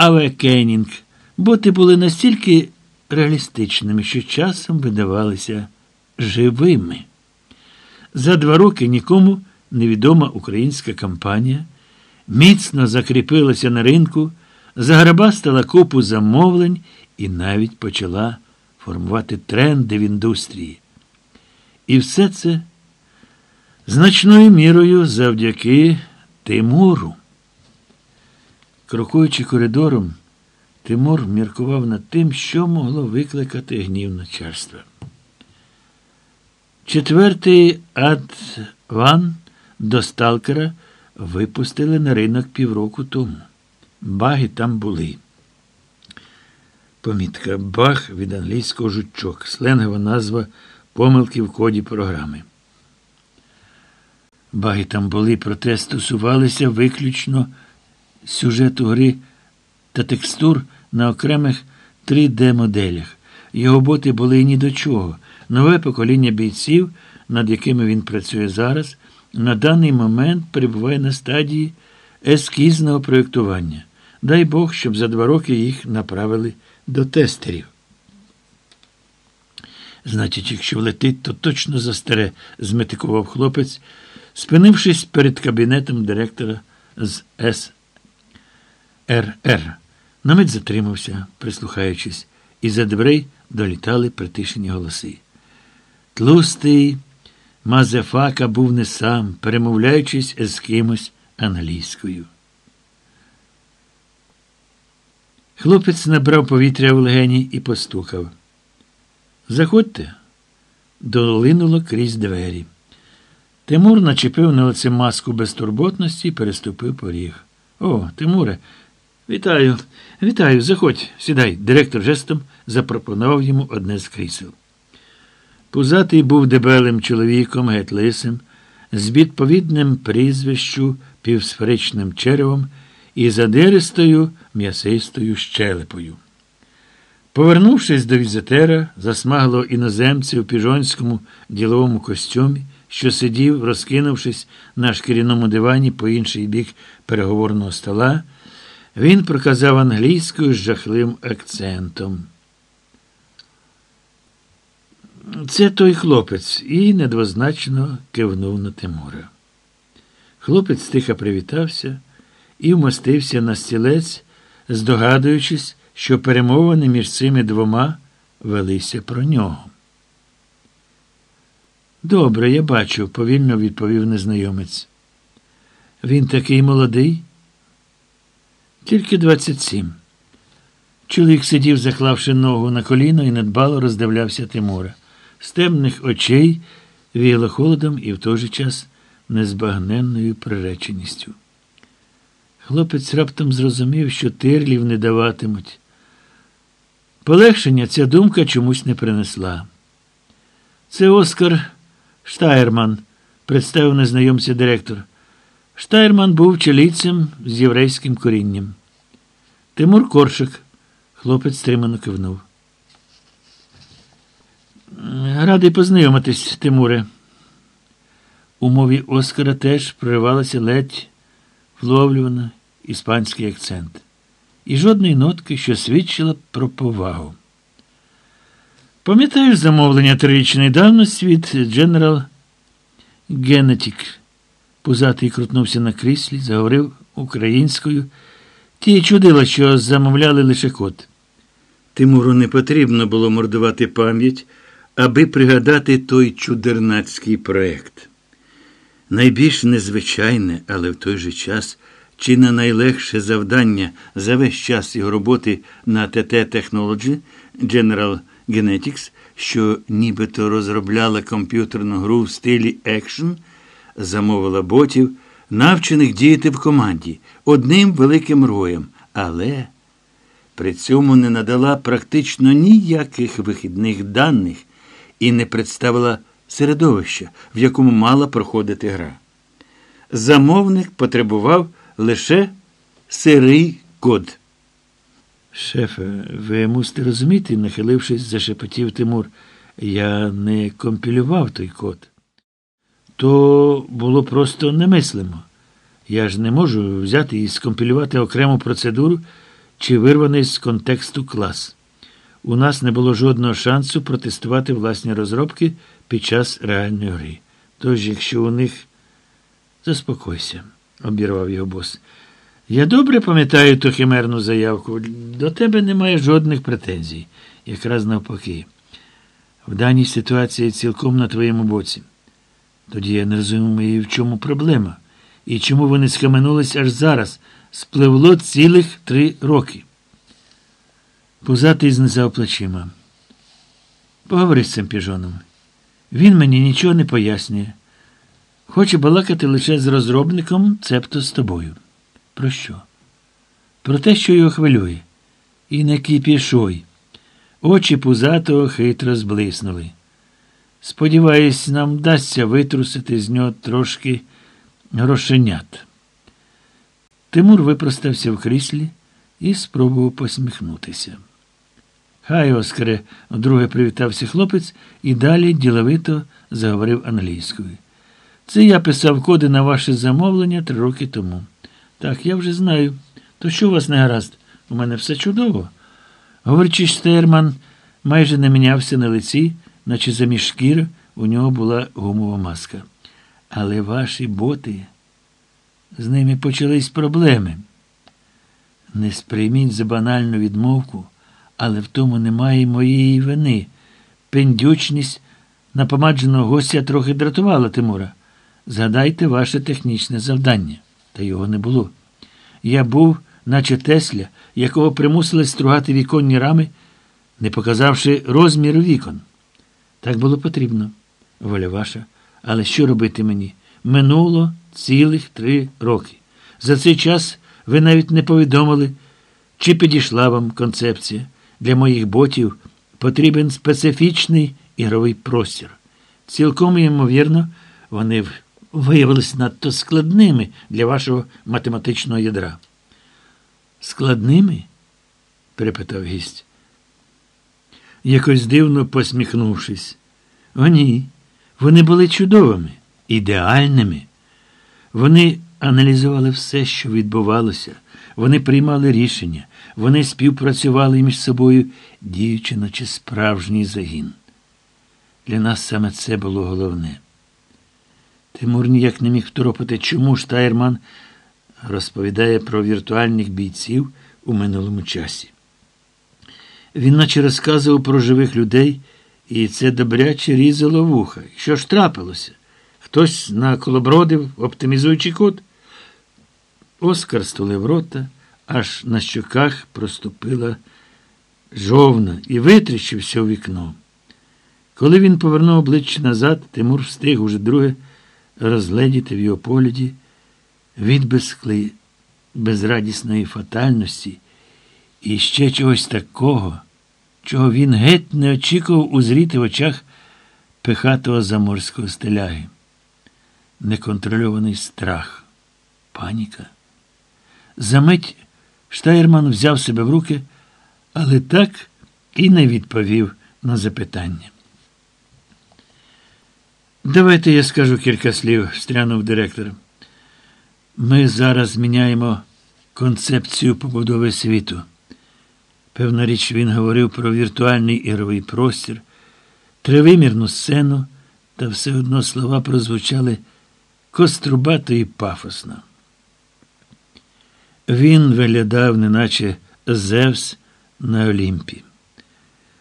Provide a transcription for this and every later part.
Авекенінг. Боти були настільки реалістичними, що часом видавалися живими. За два роки нікому невідома українська компанія міцно закріпилася на ринку, заграбастала купу замовлень і навіть почала формувати тренди в індустрії. І все це значною мірою завдяки Тимуру. Крокуючи коридором, Тимур міркував над тим, що могло викликати гнів начальства. Четвертий адван до сталкера випустили на ринок півроку тому. Баги там були. Помітка баг від англійського жучок, сленгова назва помилки в коді програми. Баги там були, проте стосувалися виключно сюжету гри та текстур на окремих 3D-моделях. Його боти були ні до чого. Нове покоління бійців, над якими він працює зараз, на даний момент перебуває на стадії ескізного проєктування. Дай Бог, щоб за два роки їх направили до тестерів. Значить, якщо влетить, то точно застере, зметикував хлопець, спинившись перед кабінетом директора з СРР. Намить затримався, прислухаючись, і за дверей долітали притишені голоси. Тлустий Мазефака був не сам, перемовляючись з кимось англійською. Хлопець набрав повітря в легені і постукав. Заходьте, долинуло крізь двері. Тимур начепив на лице маску безтурботності і переступив поріг. О, Тимуре, вітаю, вітаю, заходь, сідай. Директор жестом запропонував йому одне з крісел. Пузатий був дебелим чоловіком, геть лисим, з відповідним прізвищу, півсферичним черевом і задиристою м'ясистою щелепою. Повернувшись до візитера, засмаглого іноземця у піжонському діловому костюмі, що сидів, розкинувшись на шкіряному дивані по інший бік переговорного стола, він проказав англійською з жахливим акцентом. Це той хлопець і недвозначно кивнув на Тимура. Хлопець тихо привітався і вмостився на стілець, здогадуючись, що перемовини між цими двома велися про нього. Добре, я бачу, повільно відповів незнайомець. Він такий молодий? Тільки 27. Чоловік сидів, заклавши ногу на коліно і недбало роздивлявся Тимура. З темних очей віяло холодом і в той же час незбагненною приреченістю. Хлопець раптом зрозумів, що тирлів не даватимуть. Полегшення ця думка чомусь не принесла. Це Оскар Штайрман, представив незнайомця директор. Штайрман був чилійцем з єврейським корінням. Тимур Коршик, хлопець стримано кивнув. Радий познайомитись, Тимуре. У мові Оскара теж проривалася ледь вловлювана іспанський акцент. І жодної нотки, що свідчила про повагу. Пам'ятаєш замовлення трирічної давності від General Genetic? Пузатий крутнувся на кріслі, заговорив українською. Ті чудила, що замовляли лише код. Тимуру не потрібно було мордувати пам'ять, аби пригадати той чудернацький проект. Найбільш незвичайне, але в той же час чи не найлегше завдання за весь час його роботи на ТТ Technology General Genetics, що нібито розробляла комп'ютерну гру в стилі екшн, замовила ботів, навчених діяти в команді одним великим роєм, але при цьому не надала практично ніяких вихідних даних і не представила середовища, в якому мала проходити гра. Замовник потребував лише сирий код. Шефе, ви мусите розуміти, нахилившись, зашепотів Тимур. Я не компілював той код. То було просто немислимо. Я ж не можу взяти і скомпілювати окрему процедуру чи вирваний з контексту клас. У нас не було жодного шансу протестувати власні розробки під час реальної гри. Тож, якщо у них. Заспокойся, обірвав його бос. Я добре пам'ятаю ту химерну заявку. До тебе немає жодних претензій, якраз навпаки. В даній ситуації цілком на твоєму боці. Тоді я не розумію, в чому проблема. І чому вони схаменулись аж зараз. Спливло цілих три роки. Пузатий знизав плечима. Поговори з цим піжоном. Він мені нічого не пояснює. Хоче балакати лише з розробником, цебто з тобою. Про що? Про те, що його хвилює. І не кіпішой. Очі пузатого хитро зблиснули. Сподіваюсь, нам вдасться витрусити з нього трошки грошенят. Тимур випростався в кріслі і спробував посміхнутися. Хай, Оскаре, вдруге привітався хлопець і далі діловито заговорив англійською. Це я писав коди на ваше замовлення три роки тому. Так, я вже знаю. То що у вас не гаразд? У мене все чудово. Говорячи, Штерман майже не мінявся на лиці, наче заміж шкіри у нього була гумова маска. Але ваші боти, з ними почались проблеми. Не сприйміть за банальну відмовку, але в тому немає моєї вини. Пендючність напомадженого гостя трохи дратувала Тимура. Згадайте ваше технічне завдання. Та його не було. Я був, наче Тесля, якого примусили стругати віконні рами, не показавши розміру вікон. Так було потрібно, воля ваша. Але що робити мені? Минуло цілих три роки. За цей час ви навіть не повідомили, чи підійшла вам концепція. Для моїх ботів потрібен специфічний ігровий простір. Цілком ймовірно, вони виявилися надто складними для вашого математичного ядра. Складними? перепитав гість. Якось дивно посміхнувшись. О, ні. Вони були чудовими, ідеальними. Вони аналізували все, що відбувалося, вони приймали рішення, вони співпрацювали між собою, діючи, наче справжній загін. Для нас саме це було головне. Тимур ніяк не міг второпити, чому Штайрман розповідає про віртуальних бійців у минулому часі. Він наче розказував про живих людей, і це добряче різало вуха. Що ж трапилося? Хтось наколобродив, оптимізуючи код. Оскар стулив рота, аж на щоках проступила жовна і витріщився у вікно. Коли він повернув обличчя назад, Тимур встиг уже друге розгледіти в його погляді відбискли безрадісної фатальності і ще чогось такого, чого він геть не очікував узріти в очах пихатого заморського стеляги. Неконтрольований страх, паніка. Замить Штайрман взяв себе в руки, але так і не відповів на запитання. Давайте я скажу кілька слів, стрянув директор. Ми зараз зміняємо концепцію побудови світу. Певна річ, він говорив про віртуальний ігровий простір, тривимірну сцену, та все одно слова прозвучали кострубато і пафосно. Він виглядав, неначе Зевс на Олімпі.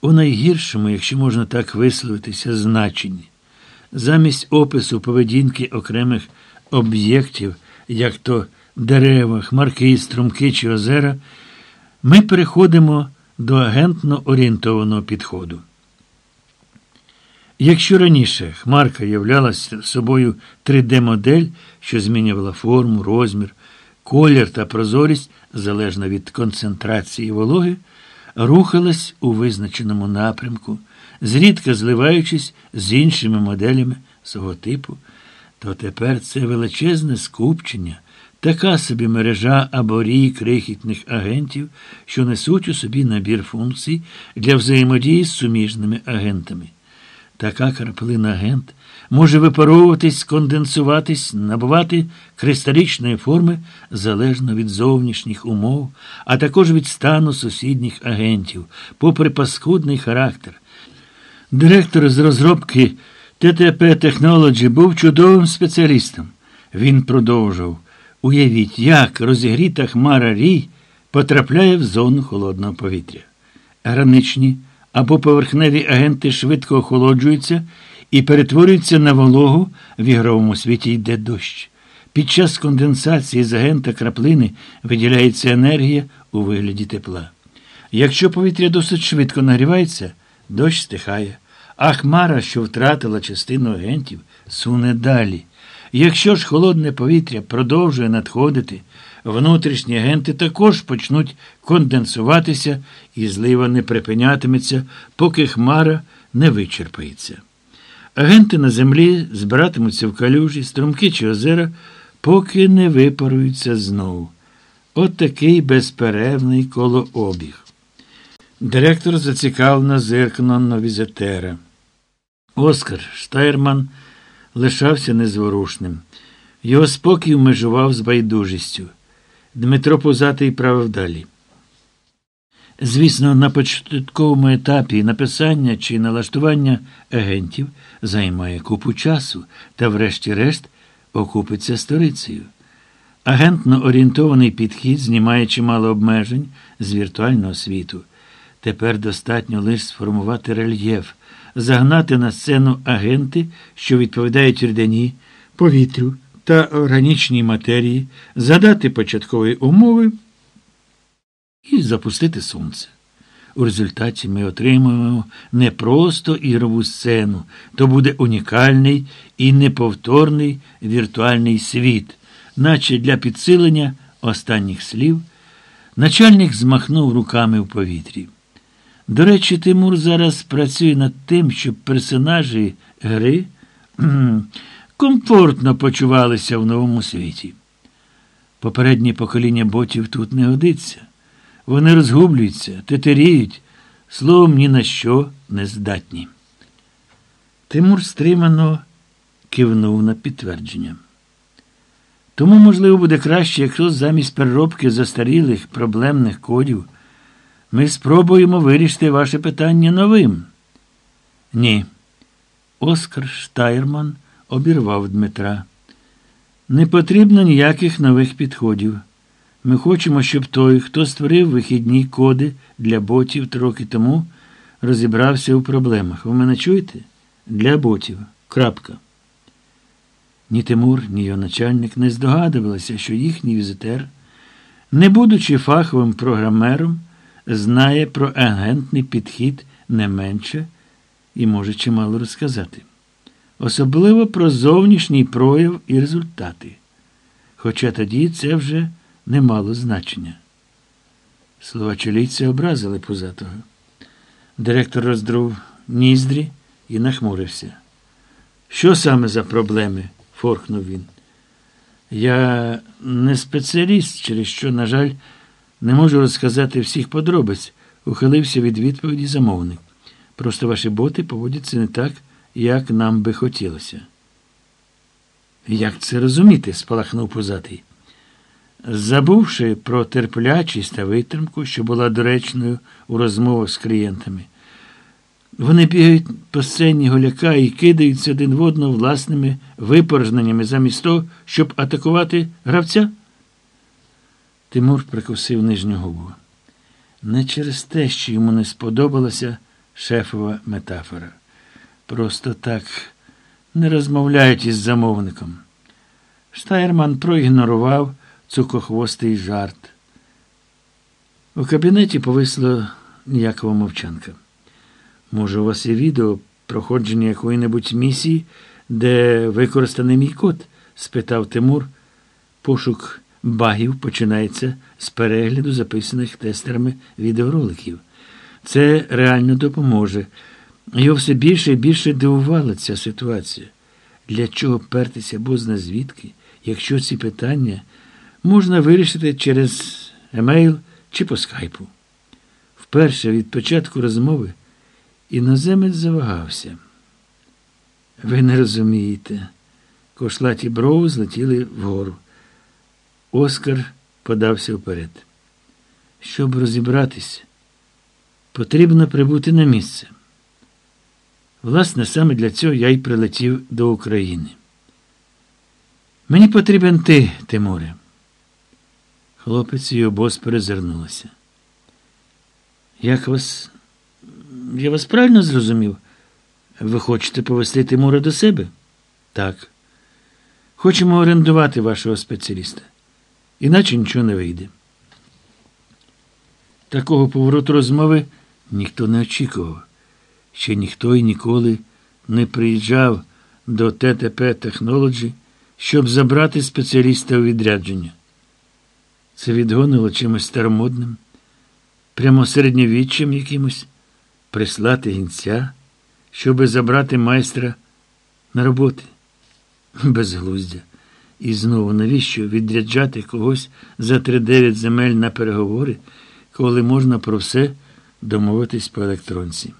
У найгіршому, якщо можна так висловитися, значенні. Замість опису поведінки окремих об'єктів, як то дерева, хмарки, струмки чи озера, ми переходимо до агентно орієнтованого підходу. Якщо раніше Хмарка являлася собою 3D-модель, що змінювала форму, розмір, колір та прозорість залежно від концентрації вологи, рухалась у визначеному напрямку зрідка зливаючись з іншими моделями свого типу, то тепер це величезне скупчення, така собі мережа або рій крихітних агентів, що несуть у собі набір функцій для взаємодії з суміжними агентами. Така краплина агент може випаровуватись, конденсуватись, набувати кристалічної форми залежно від зовнішніх умов, а також від стану сусідніх агентів, попри паскудний характер. Директор з розробки ТТП Technology був чудовим спеціалістом. Він продовжував. Уявіть, як розігріта хмара рій потрапляє в зону холодного повітря. Граничні або поверхневі агенти швидко охолоджуються і перетворюються на вологу, в ігровому світі йде дощ. Під час конденсації з агента краплини виділяється енергія у вигляді тепла. Якщо повітря досить швидко нагрівається, дощ стихає, а хмара, що втратила частину агентів, суне далі. Якщо ж холодне повітря продовжує надходити, внутрішні агенти також почнуть конденсуватися, і злива не припинятиметься, поки хмара не вичерпається. Агенти на землі збиратимуться в калюжі, струмки чи озера, поки не випаруються знову. От такий безперервний колообіг. Директор зацікавлено зиркнув на візитера. Оскар Штайрман лишався незворушним. Його спокій межував з байдужістю. Дмитро Позатий правив далі. Звісно, на початковому етапі написання чи налаштування агентів займає купу часу та, врешті-решт, окупиться сторицею. Агентно орієнтований підхід знімає чимало обмежень з віртуального світу. Тепер достатньо лише сформувати рельєф, загнати на сцену агенти, що відповідають рідині, повітрю та органічній матерії, задати початкові умови і запустити сонце. У результаті ми отримуємо не просто ігрову сцену, то буде унікальний і неповторний віртуальний світ, наче для підсилення останніх слів, начальник змахнув руками в повітрі. До речі, Тимур зараз працює над тим, щоб персонажі гри комфортно почувалися в новому світі. Попереднє покоління ботів тут не годиться. Вони розгублюються, тетеріють, словом ні на що не здатні. Тимур стримано кивнув на підтвердження. Тому, можливо, буде краще, якщо замість переробки застарілих проблемних кодів ми спробуємо вирішити ваше питання новим. Ні. Оскар Штайрман обірвав Дмитра. Не потрібно ніяких нових підходів. Ми хочемо, щоб той, хто створив вихідні коди для ботів три тому, розібрався у проблемах. Ви мене чуєте? Для ботів. Крапка. Ні Тимур, ні його начальник не здогадувалися, що їхній візитер, не будучи фаховим програмером, знає про агентний підхід не менше і може чимало розказати. Особливо про зовнішній прояв і результати. Хоча тоді це вже не мало значення. Слова чолійця образили позатого. Директор роздрув ніздрі і нахмурився. Що саме за проблеми? форкнув він. Я не спеціаліст, через що, на жаль, не можу розказати всіх подробиць, ухилився від відповіді замовник. Просто ваші боти поводяться не так, як нам би хотілося. Як це розуміти? спалахнув позатий. Забувши про терплячість та витримку, що була доречною у розмовах з клієнтами, вони бігають по сцені голяка і кидаються один в одного власними випорожненнями замість того, щоб атакувати гравця. Тимур прикусив нижню губу. Не через те, що йому не сподобалася шефова метафора. Просто так не розмовляють із замовником. Штайрман проігнорував цукохвостий жарт. У кабінеті повисла ніякова мовчанка. Може, у вас є відео проходження якої-небудь місії, де використаний мій код? спитав Тимур. Пошук багів починається з перегляду записаних тестерами відеороликів. Це реально допоможе. Його все більше і більше дивувала ця ситуація. Для чого пертися бозна звідки, якщо ці питання можна вирішити через емейл чи по скайпу? Вперше від початку розмови іноземець завагався. Ви не розумієте. Кошлаті брови злетіли вгору. Оскар подався вперед. Щоб розібратись, потрібно прибути на місце. Власне, саме для цього я й прилетів до України. Мені потрібен ти, Тимуре. Хлопець і обоз перезирнулися. Як вас. Я вас правильно зрозумів? Ви хочете повести Тимура до себе? Так. Хочемо орендувати вашого спеціаліста. Іначе нічого не вийде. Такого повороту розмови ніхто не очікував. Ще ніхто і ніколи не приїжджав до ТТП Technology, щоб забрати спеціаліста у відрядження. Це відгонило чимось старомодним, прямо середньовіччям якимось, прислати гінця, щоби забрати майстра на роботи. Безглуздя. І знову навіщо відряджати когось за 3-9 земель на переговори, коли можна про все домовитись по електронці?